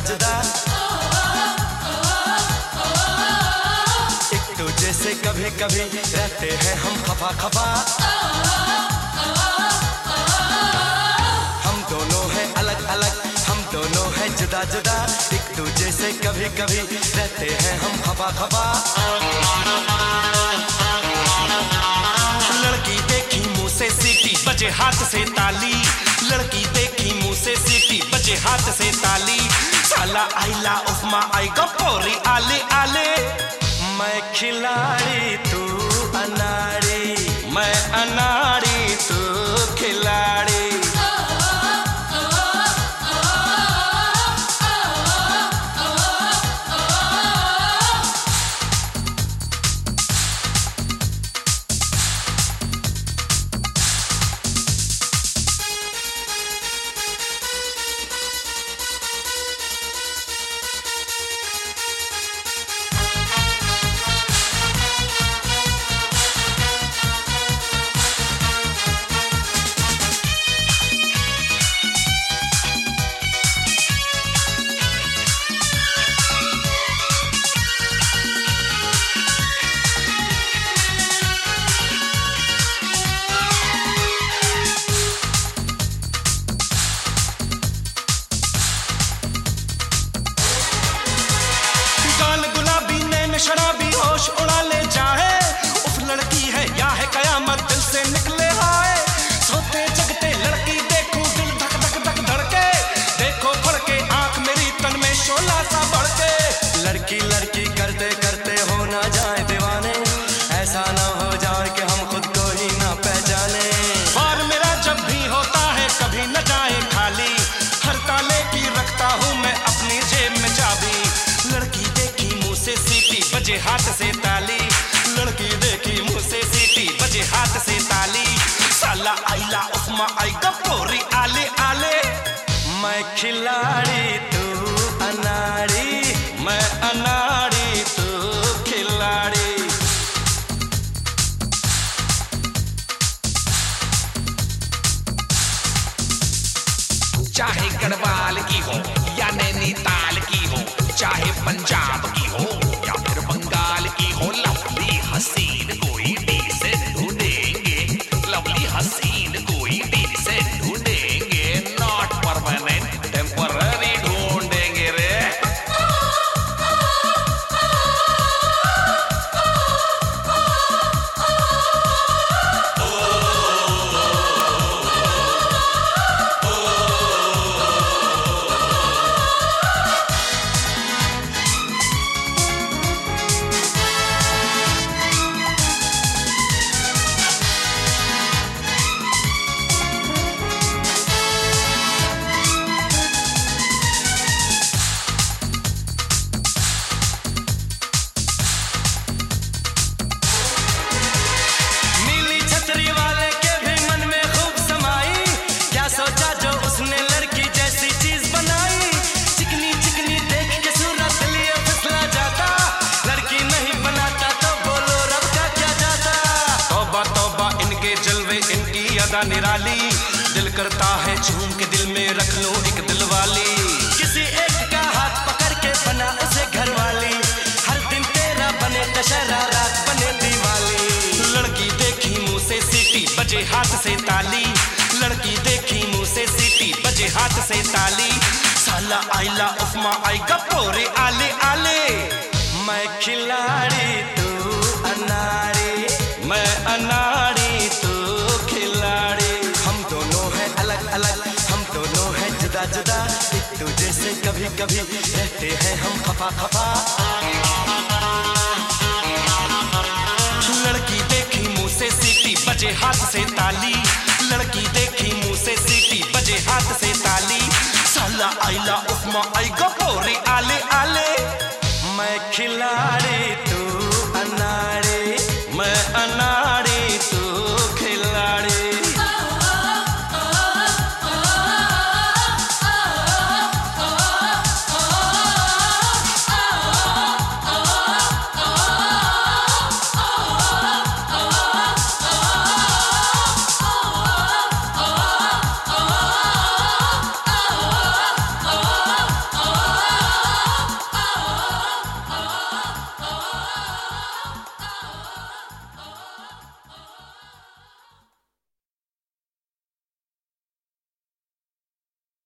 जुदा। जुदा एक दूजे से कभी कभी रहते हैं हम खफा खफा हम दोनों हैं अलग अलग हम दोनों हैं जुदा जुदा एक दूजे से कभी कभी रहते हैं हम खफा खफा लड़की देखी मुँह से सीटी, बजे हाथ से ताली। लड़की देखी मुँह से सीटी, बजे हाथ से ताली। साला आइला उफमा आई गपोरी आले आले। मैं खिलाड़ी तू अनाड़ी। मैं अनाड़ी। होश उड़ा ले जाए। उफ, लड़की है, या है कयामत, दिल से निकले आए सोते, जगते, लड़की देखो, दिल धक धक धक धड़के। देखो फड़के, आँख मेरी तन में शोला सा बढ़के। लड़की लड़की, करते करते हो ना जाए दीवाने। ऐसा ना बजे हाथ से ताली। लड़की देखी मुँह से सीटी, बजे हाथ से ताली। साला आईला उफमा आई गपोरी आले आले। मैं खिलाड़ी, तू अनाड़ी। मैं अनाड़ी, तू खिलाड़ी। चाहे गढ़वाल की जलवे इनकी अदा निराली। दिल करता है झूम के दिल में रख लो एक दिल वाली किसी एक का हाथ पकड़ के बना उसे घर वाली हर दिन तेरा बने दशहरा, रात बने दिवाली। लड़की देखी मुँह से सीटी, बजे हाथ से ताली। लड़की देखी मुँह से सीटी, बजे हाथ से ताली। साला आईला उफमा आई गपोरे आले एक दूजे कभी कभी रहते हैं हम खपा खपा लड़की देखी मुँह से सीटी, बजे हाथ से ताली। लड़की देखी मुँह से सीटी, बजे हाथ से ताली। साला आई